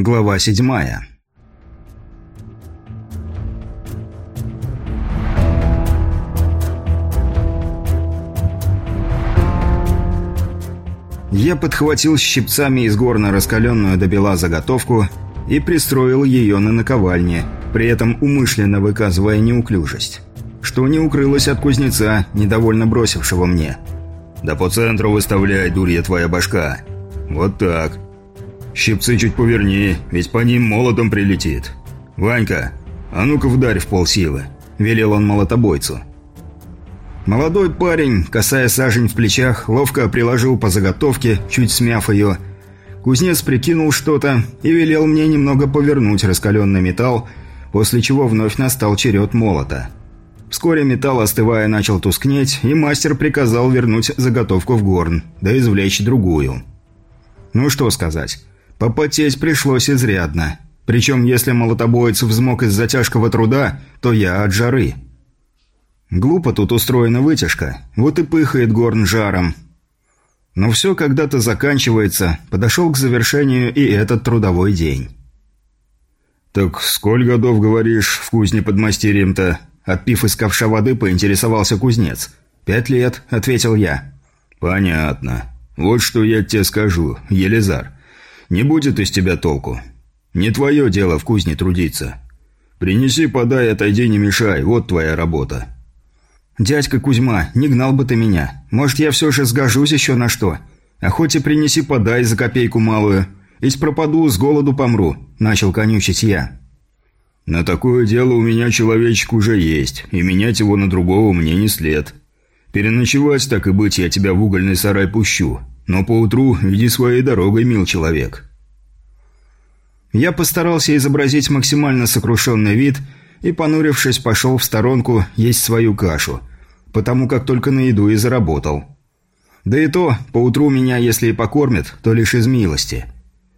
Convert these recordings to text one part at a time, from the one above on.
Глава седьмая. Я подхватил щипцами из горна раскаленную до бела заготовку и пристроил ее на наковальне, при этом умышленно выказывая неуклюжесть. Что не укрылось от кузнеца, недовольно бросившего мне. «Да по центру выставляй, дурья твоя башка!» «Вот так!» «Щипцы чуть поверни, ведь по ним молотом прилетит!» «Ванька, а ну-ка вдарь в полсилы!» – велел он молотобойцу. Молодой парень, касая сажень в плечах, ловко приложил по заготовке, чуть смяв ее. Кузнец прикинул что-то и велел мне немного повернуть раскаленный металл, после чего вновь настал черед молота. Вскоре металл, остывая, начал тускнеть, и мастер приказал вернуть заготовку в горн, да извлечь другую. Ну что сказать, попотеть пришлось изрядно. Причем, если молотобоец взмок из-за тяжкого труда, то я от жары. Глупо тут устроена вытяжка, вот и пыхает горн жаром. Но все когда-то заканчивается, подошел к завершению и этот трудовой день. «Так сколь годов, говоришь, в кузне под мастерием-то?» Отпив из ковша воды, поинтересовался кузнец. «Пять лет», — ответил я. «Понятно. Вот что я тебе скажу, Елизар. Не будет из тебя толку. Не твое дело в кузне трудиться. Принеси, подай, отойди, не мешай. Вот твоя работа». «Дядька Кузьма, не гнал бы ты меня. Может, я все же сгожусь еще на что? А хоть и принеси, подай за копейку малую. Ведь пропаду, с голоду помру», — начал конючить я. «На такое дело у меня человечек уже есть, и менять его на другого мне не след. Переночевать, так и быть, я тебя в угольный сарай пущу, но поутру иди своей дорогой, мил человек». Я постарался изобразить максимально сокрушенный вид и, понурившись, пошел в сторонку есть свою кашу, потому как только на еду и заработал. Да и то, поутру меня, если и покормят, то лишь из милости.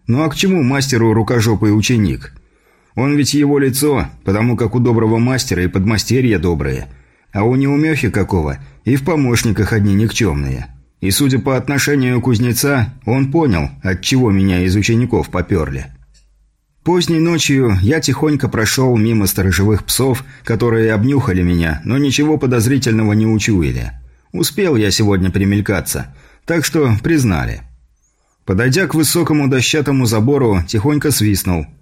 Ну а к чему мастеру рукожопый ученик? Он ведь его лицо, потому как у доброго мастера и подмастерья добрые. А у неумехи какого и в помощниках одни никчемные. И судя по отношению кузнеца, он понял, от чего меня из учеников поперли. Поздней ночью я тихонько прошел мимо сторожевых псов, которые обнюхали меня, но ничего подозрительного не учуяли. Успел я сегодня примелькаться, так что признали. Подойдя к высокому дощатому забору, тихонько свистнул –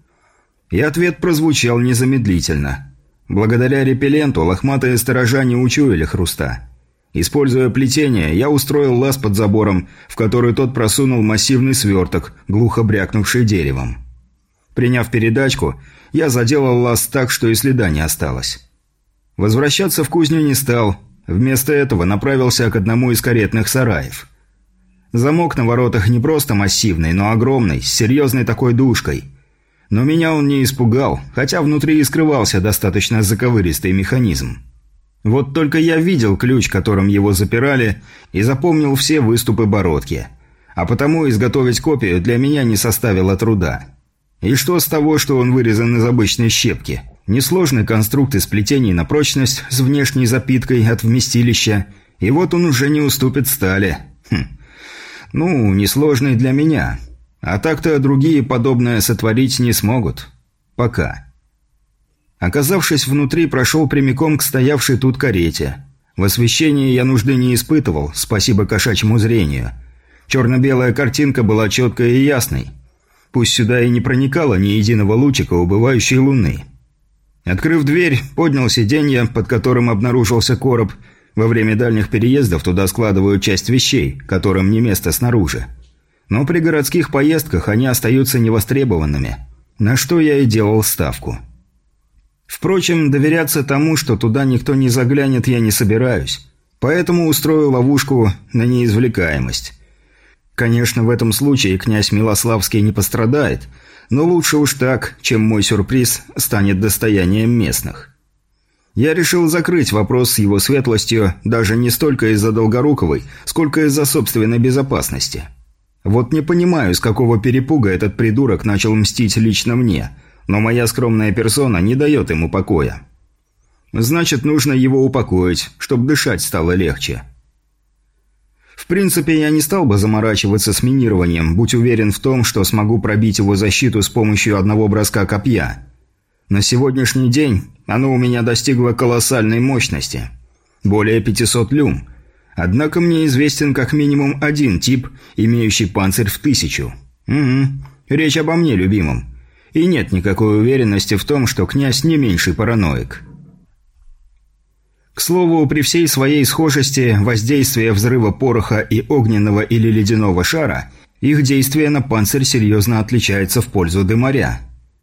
и ответ прозвучал незамедлительно. Благодаря репелленту лохматые сторожа не учуяли хруста. Используя плетение, я устроил лаз под забором, в который тот просунул массивный сверток, глухо брякнувший деревом. Приняв передачку, я заделал лаз так, что и следа не осталось. Возвращаться в кузню не стал, вместо этого направился к одному из каретных сараев. Замок на воротах не просто массивный, но огромный, с серьезной такой душкой – но меня он не испугал, хотя внутри и скрывался достаточно заковыристый механизм. Вот только я видел ключ, которым его запирали, и запомнил все выступы бородки. А потому изготовить копию для меня не составило труда. И что с того, что он вырезан из обычной щепки? Несложный конструкт из плетений на прочность с внешней запиткой от вместилища, и вот он уже не уступит стали. Хм. Ну, несложный для меня. А так-то другие подобное сотворить не смогут. Пока. Оказавшись внутри, прошел прямиком к стоявшей тут карете. В освещении я нужды не испытывал, спасибо кошачьему зрению. Черно-белая картинка была четкой и ясной. Пусть сюда и не проникало ни единого лучика убывающей луны. Открыв дверь, поднял сиденье, под которым обнаружился короб. Во время дальних переездов туда складывают часть вещей, которым не место снаружи. Но при городских поездках они остаются невостребованными, на что я и делал ставку. Впрочем, доверяться тому, что туда никто не заглянет, я не собираюсь, поэтому устрою ловушку на неизвлекаемость. Конечно, в этом случае князь Милославский не пострадает, но лучше уж так, чем мой сюрприз станет достоянием местных. Я решил закрыть вопрос с его светлостью даже не столько из-за Долгоруковой, сколько из-за собственной безопасности. Вот не понимаю, с какого перепуга этот придурок начал мстить лично мне, но моя скромная персона не дает ему покоя. Значит, нужно его упокоить, чтобы дышать стало легче. В принципе, я не стал бы заморачиваться с минированием, будь уверен в том, что смогу пробить его защиту с помощью одного броска копья. На сегодняшний день оно у меня достигло колоссальной мощности. Более 500 люм. Однако мне известен как минимум один тип, имеющий панцирь в тысячу. Угу. Речь обо мне, любимом. И нет никакой уверенности в том, что князь не меньший параноик. К слову, при всей своей схожести воздействия взрыва пороха и огненного или ледяного шара, их действие на панцирь серьезно отличается в пользу дымаря.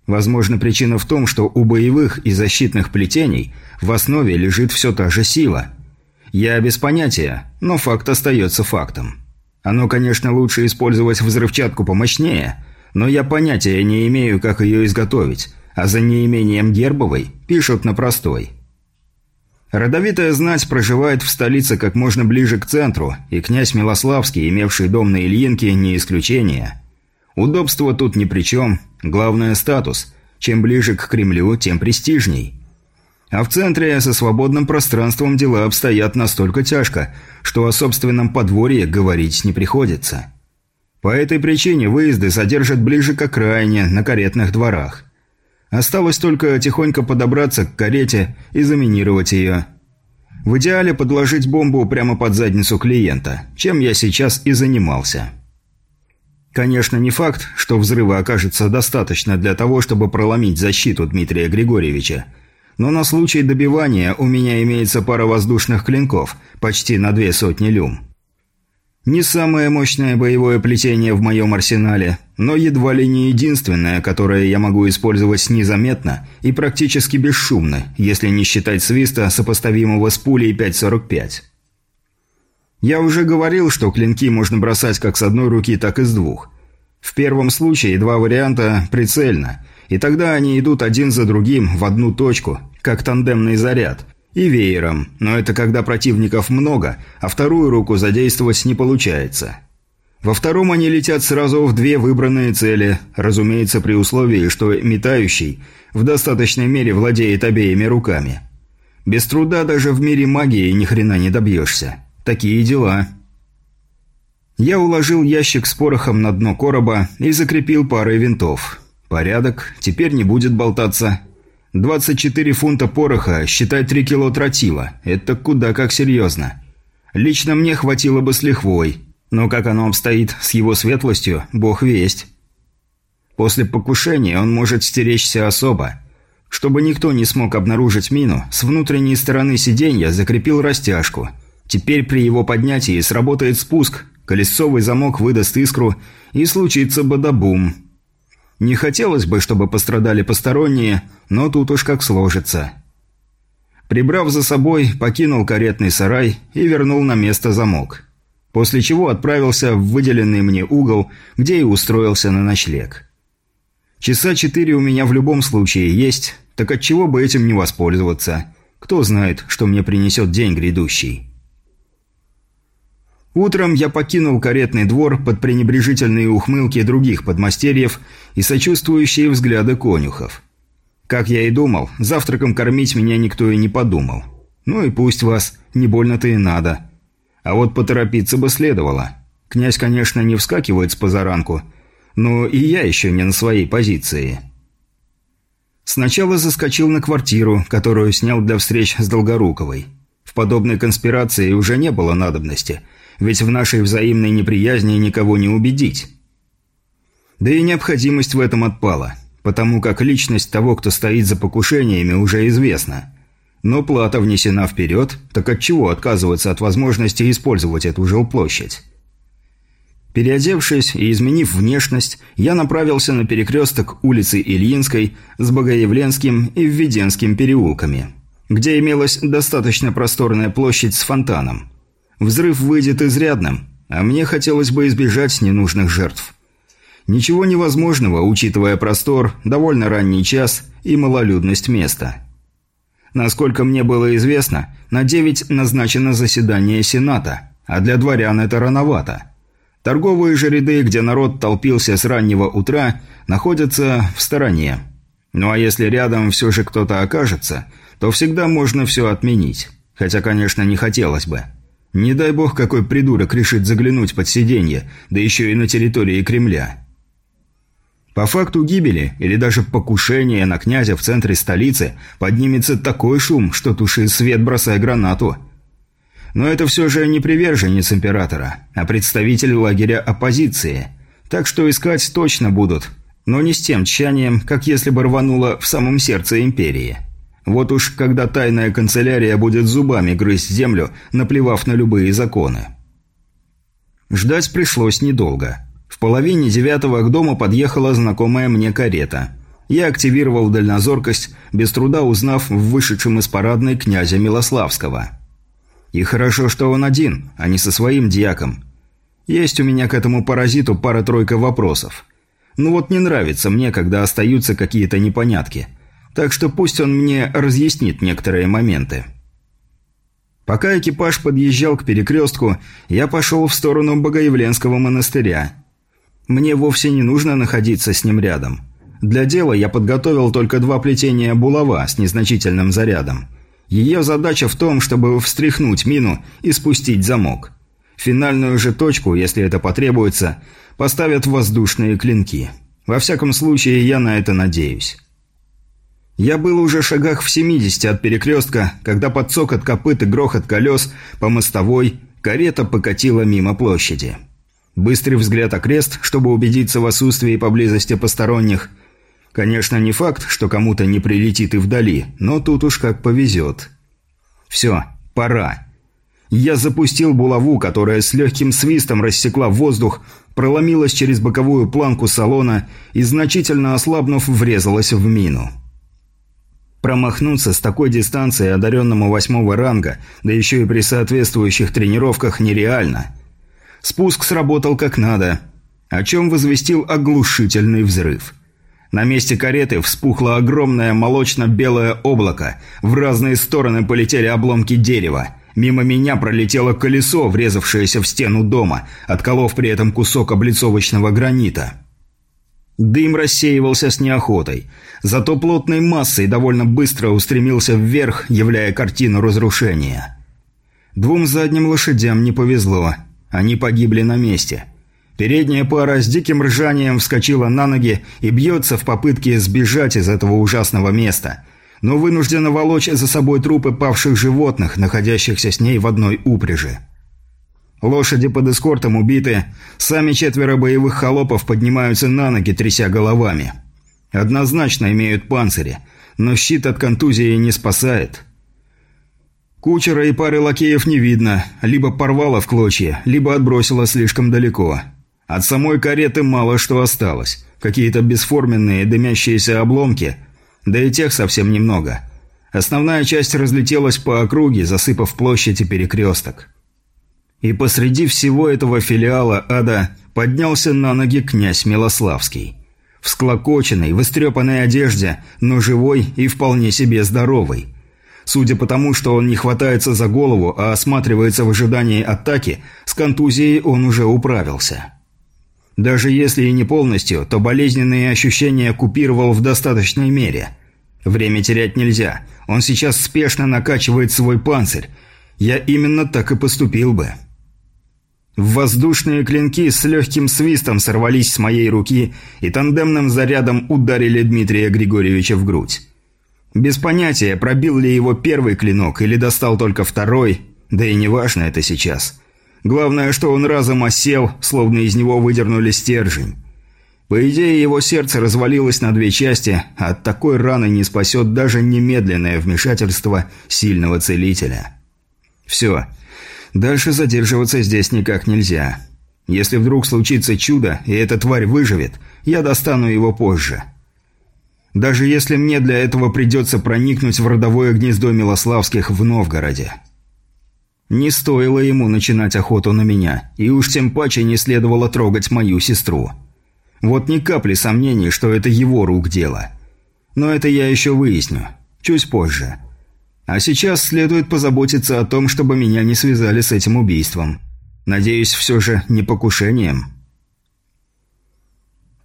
Возможно, причина в том, что у боевых и защитных плетений в основе лежит все та же сила. Я без понятия, но факт остается фактом. Оно, конечно, лучше использовать взрывчатку помощнее, но я понятия не имею, как ее изготовить, а за неимением гербовой пишут на простой – Родовитая знать проживает в столице как можно ближе к центру, и князь Милославский, имевший дом на Ильинке, не исключение. Удобство тут ни при чем, главное – статус. Чем ближе к Кремлю, тем престижней. А в центре со свободным пространством дела обстоят настолько тяжко, что о собственном подворье говорить не приходится. По этой причине выезды содержат ближе к окраине, на каретных дворах. Осталось только тихонько подобраться к карете и заминировать ее. В идеале подложить бомбу прямо под задницу клиента, чем я сейчас и занимался. Конечно, не факт, что взрыва окажется достаточно для того, чтобы проломить защиту Дмитрия Григорьевича, но на случай добивания у меня имеется пара воздушных клинков, почти на две сотни люм. Не самое мощное боевое плетение в моем арсенале, но едва ли не единственное, которое я могу использовать незаметно и практически бесшумно, если не считать свиста, сопоставимого с пулей 5.45. Я уже говорил, что клинки можно бросать как с одной руки, так и с двух. В первом случае два варианта прицельно, и тогда они идут один за другим в одну точку, как тандемный заряд, и веером, но это когда противников много, а вторую руку задействовать не получается. Во втором они летят сразу в две выбранные цели, разумеется, при условии, что метающий в достаточной мере владеет обеими руками. Без труда даже в мире магии ни хрена не добьешься. Такие дела. Я уложил ящик с порохом на дно короба и закрепил парой винтов. Порядок, теперь не будет болтаться. 24 фунта пороха, считай 3 кило тротила. Это куда как серьезно. Лично мне хватило бы с лихвой. Но как оно обстоит с его светлостью, бог весть. После покушения он может стеречься особо. Чтобы никто не смог обнаружить мину, с внутренней стороны сиденья закрепил растяжку. Теперь при его поднятии сработает спуск, колесовый замок выдаст искру и случится бадабум – не хотелось бы, чтобы пострадали посторонние, но тут уж как сложится. Прибрав за собой, покинул каретный сарай и вернул на место замок. После чего отправился в выделенный мне угол, где и устроился на ночлег. Часа четыре у меня в любом случае есть, так отчего бы этим не воспользоваться? Кто знает, что мне принесет день грядущий. Утром я покинул каретный двор под пренебрежительные ухмылки других подмастерьев и сочувствующие взгляды конюхов. Как я и думал, завтраком кормить меня никто и не подумал. Ну и пусть вас, не больно-то и надо. А вот поторопиться бы следовало. Князь, конечно, не вскакивает с позаранку, но и я еще не на своей позиции. Сначала заскочил на квартиру, которую снял для встреч с Долгоруковой. В подобной конспирации уже не было надобности – ведь в нашей взаимной неприязни никого не убедить. Да и необходимость в этом отпала, потому как личность того, кто стоит за покушениями, уже известна. Но плата внесена вперед, так от чего отказываться от возможности использовать эту жилплощадь? Переодевшись и изменив внешность, я направился на перекресток улицы Ильинской с Богоявленским и Введенским переулками, где имелась достаточно просторная площадь с фонтаном. Взрыв выйдет изрядным, а мне хотелось бы избежать ненужных жертв. Ничего невозможного, учитывая простор, довольно ранний час и малолюдность места. Насколько мне было известно, на 9 назначено заседание Сената, а для дворян это рановато. Торговые же ряды, где народ толпился с раннего утра, находятся в стороне. Ну а если рядом все же кто-то окажется, то всегда можно все отменить. Хотя, конечно, не хотелось бы. Не дай бог, какой придурок решит заглянуть под сиденье, да еще и на территории Кремля. По факту гибели или даже покушения на князя в центре столицы поднимется такой шум, что туши свет, бросая гранату. Но это все же не приверженец императора, а представитель лагеря оппозиции. Так что искать точно будут, но не с тем тщанием, как если бы рвануло в самом сердце империи. Вот уж когда тайная канцелярия будет зубами грызть землю, наплевав на любые законы. Ждать пришлось недолго. В половине девятого к дому подъехала знакомая мне карета. Я активировал дальнозоркость, без труда узнав в вышедшем из парадной князя Милославского. И хорошо, что он один, а не со своим дьяком. Есть у меня к этому паразиту пара-тройка вопросов. Ну вот не нравится мне, когда остаются какие-то непонятки – так что пусть он мне разъяснит некоторые моменты. Пока экипаж подъезжал к перекрестку, я пошел в сторону Богоявленского монастыря. Мне вовсе не нужно находиться с ним рядом. Для дела я подготовил только два плетения булава с незначительным зарядом. Ее задача в том, чтобы встряхнуть мину и спустить замок. Финальную же точку, если это потребуется, поставят воздушные клинки. Во всяком случае, я на это надеюсь. Я был уже шагах в 70 от перекрестка, когда под цокот копыт и грохот колес по мостовой карета покатила мимо площади. Быстрый взгляд окрест, чтобы убедиться в отсутствии поблизости посторонних. Конечно, не факт, что кому-то не прилетит и вдали, но тут уж как повезет. Все, пора. Я запустил булаву, которая с легким свистом рассекла воздух, проломилась через боковую планку салона и, значительно ослабнув, врезалась в мину. Промахнуться с такой дистанции одаренному восьмого ранга, да еще и при соответствующих тренировках, нереально. Спуск сработал как надо, о чем возвестил оглушительный взрыв. На месте кареты вспухло огромное молочно-белое облако, в разные стороны полетели обломки дерева. Мимо меня пролетело колесо, врезавшееся в стену дома, отколов при этом кусок облицовочного гранита. Дым рассеивался с неохотой, зато плотной массой довольно быстро устремился вверх, являя картину разрушения. Двум задним лошадям не повезло, они погибли на месте. Передняя пара с диким ржанием вскочила на ноги и бьется в попытке сбежать из этого ужасного места, но вынуждена волочь за собой трупы павших животных, находящихся с ней в одной упряжи. Лошади под эскортом убиты, сами четверо боевых холопов поднимаются на ноги, тряся головами. Однозначно имеют панцири, но щит от контузии не спасает. Кучера и пары лакеев не видно, либо порвало в клочья, либо отбросило слишком далеко. От самой кареты мало что осталось. Какие-то бесформенные дымящиеся обломки, да и тех совсем немного. Основная часть разлетелась по округе, засыпав площадь и перекресток. И посреди всего этого филиала ада поднялся на ноги князь Милославский. В склокоченной, в истрепанной одежде, но живой и вполне себе здоровый. Судя по тому, что он не хватается за голову, а осматривается в ожидании атаки, с контузией он уже управился. Даже если и не полностью, то болезненные ощущения купировал в достаточной мере. Время терять нельзя. Он сейчас спешно накачивает свой панцирь. Я именно так и поступил бы. Воздушные клинки с легким свистом сорвались с моей руки и тандемным зарядом ударили Дмитрия Григорьевича в грудь. Без понятия, пробил ли его первый клинок или достал только второй, да и неважно это сейчас. Главное, что он разом осел, словно из него выдернули стержень. По идее, его сердце развалилось на две части, а от такой раны не спасет даже немедленное вмешательство сильного целителя. Все, Дальше задерживаться здесь никак нельзя. Если вдруг случится чудо, и эта тварь выживет, я достану его позже. Даже если мне для этого придется проникнуть в родовое гнездо Милославских в Новгороде. Не стоило ему начинать охоту на меня, и уж тем паче не следовало трогать мою сестру. Вот ни капли сомнений, что это его рук дело. Но это я еще выясню. Чуть позже. А сейчас следует позаботиться о том, чтобы меня не связали с этим убийством. Надеюсь, все же не покушением.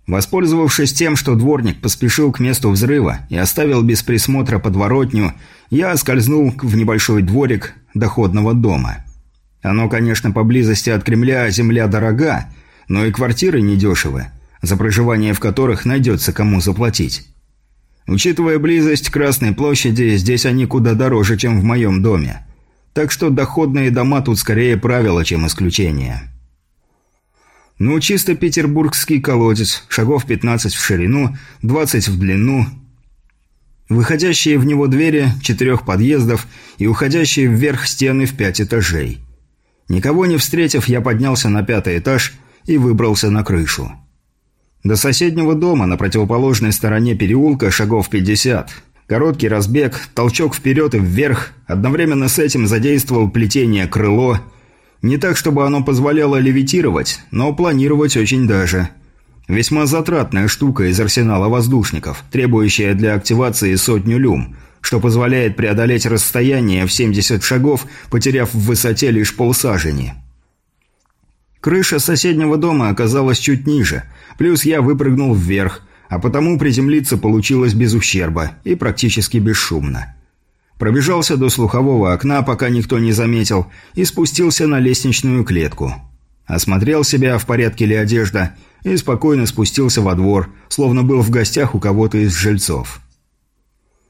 Воспользовавшись тем, что дворник поспешил к месту взрыва и оставил без присмотра подворотню, я скользнул в небольшой дворик доходного дома. Оно, конечно, поблизости от Кремля земля дорога, но и квартиры недешевы, за проживание в которых найдется кому заплатить. Учитывая близость Красной площади, здесь они куда дороже, чем в моем доме. Так что доходные дома тут скорее правило, чем исключение. Ну, чисто петербургский колодец, шагов 15 в ширину, 20 в длину. Выходящие в него двери четырех подъездов и уходящие вверх стены в пять этажей. Никого не встретив, я поднялся на пятый этаж и выбрался на крышу. До соседнего дома на противоположной стороне переулка шагов 50. Короткий разбег, толчок вперед и вверх, одновременно с этим задействовал плетение крыло. Не так, чтобы оно позволяло левитировать, но планировать очень даже. Весьма затратная штука из арсенала воздушников, требующая для активации сотню люм, что позволяет преодолеть расстояние в 70 шагов, потеряв в высоте лишь полсажени. Крыша соседнего дома оказалась чуть ниже, плюс я выпрыгнул вверх, а потому приземлиться получилось без ущерба и практически бесшумно. Пробежался до слухового окна, пока никто не заметил, и спустился на лестничную клетку. Осмотрел себя, в порядке ли одежда, и спокойно спустился во двор, словно был в гостях у кого-то из жильцов.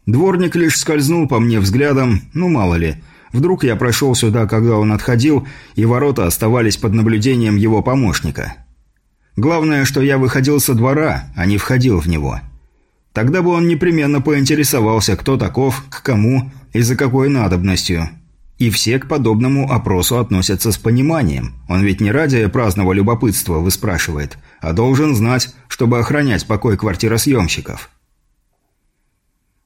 Дворник лишь скользнул по мне взглядом, ну мало ли – Вдруг я прошел сюда, когда он отходил, и ворота оставались под наблюдением его помощника. Главное, что я выходил со двора, а не входил в него. Тогда бы он непременно поинтересовался, кто таков, к кому и за какой надобностью. И все к подобному опросу относятся с пониманием. Он ведь не ради праздного любопытства выспрашивает, а должен знать, чтобы охранять покой квартиросъемщиков.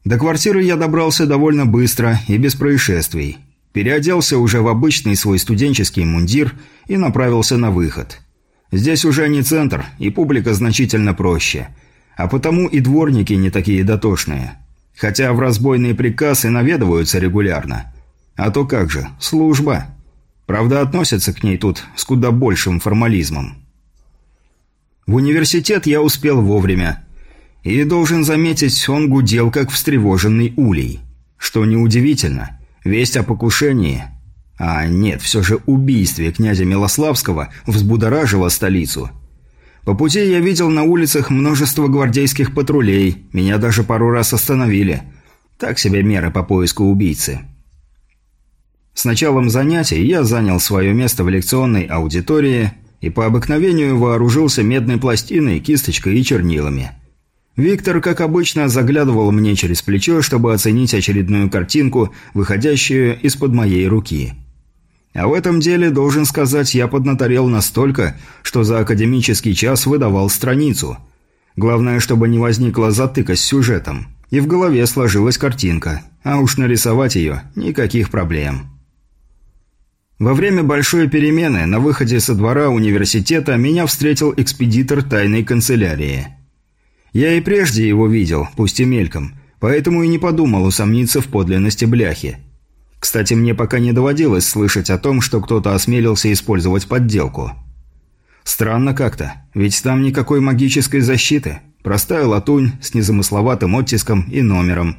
До квартиры я добрался довольно быстро и без происшествий. Переоделся уже в обычный свой студенческий мундир и направился на выход. Здесь уже не центр, и публика значительно проще. А потому и дворники не такие дотошные. Хотя в разбойный приказ и наведываются регулярно. А то как же, служба. Правда, относятся к ней тут с куда большим формализмом. В университет я успел вовремя. И, должен заметить, он гудел, как встревоженный улей. Что неудивительно – Весть о покушении, а нет, все же убийстве князя Милославского взбудоражила столицу. По пути я видел на улицах множество гвардейских патрулей, меня даже пару раз остановили. Так себе меры по поиску убийцы. С началом занятий я занял свое место в лекционной аудитории и по обыкновению вооружился медной пластиной, кисточкой и чернилами – Виктор, как обычно, заглядывал мне через плечо, чтобы оценить очередную картинку, выходящую из-под моей руки. А в этом деле, должен сказать, я поднаторел настолько, что за академический час выдавал страницу. Главное, чтобы не возникла затыка с сюжетом, и в голове сложилась картинка, а уж нарисовать ее – никаких проблем. Во время большой перемены на выходе со двора университета меня встретил экспедитор тайной канцелярии – я и прежде его видел, пусть и мельком, поэтому и не подумал усомниться в подлинности бляхи. Кстати, мне пока не доводилось слышать о том, что кто-то осмелился использовать подделку. Странно как-то, ведь там никакой магической защиты. Простая латунь с незамысловатым оттиском и номером.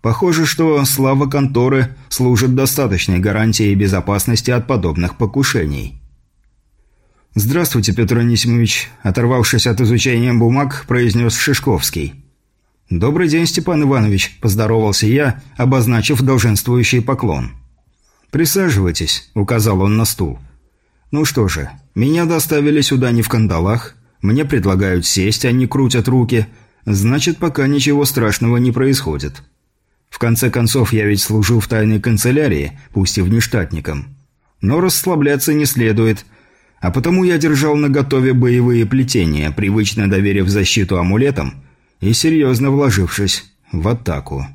Похоже, что слава конторы служит достаточной гарантией безопасности от подобных покушений. «Здравствуйте, Петр Анисимович», – оторвавшись от изучения бумаг, произнес Шишковский. «Добрый день, Степан Иванович», – поздоровался я, обозначив долженствующий поклон. «Присаживайтесь», – указал он на стул. «Ну что же, меня доставили сюда не в кандалах, мне предлагают сесть, а не крутят руки, значит, пока ничего страшного не происходит. В конце концов, я ведь служу в тайной канцелярии, пусть и внештатником. Но расслабляться не следует – а потому я держал наготове боевые плетения, привычно доверив защиту амулетам и серьезно вложившись в атаку.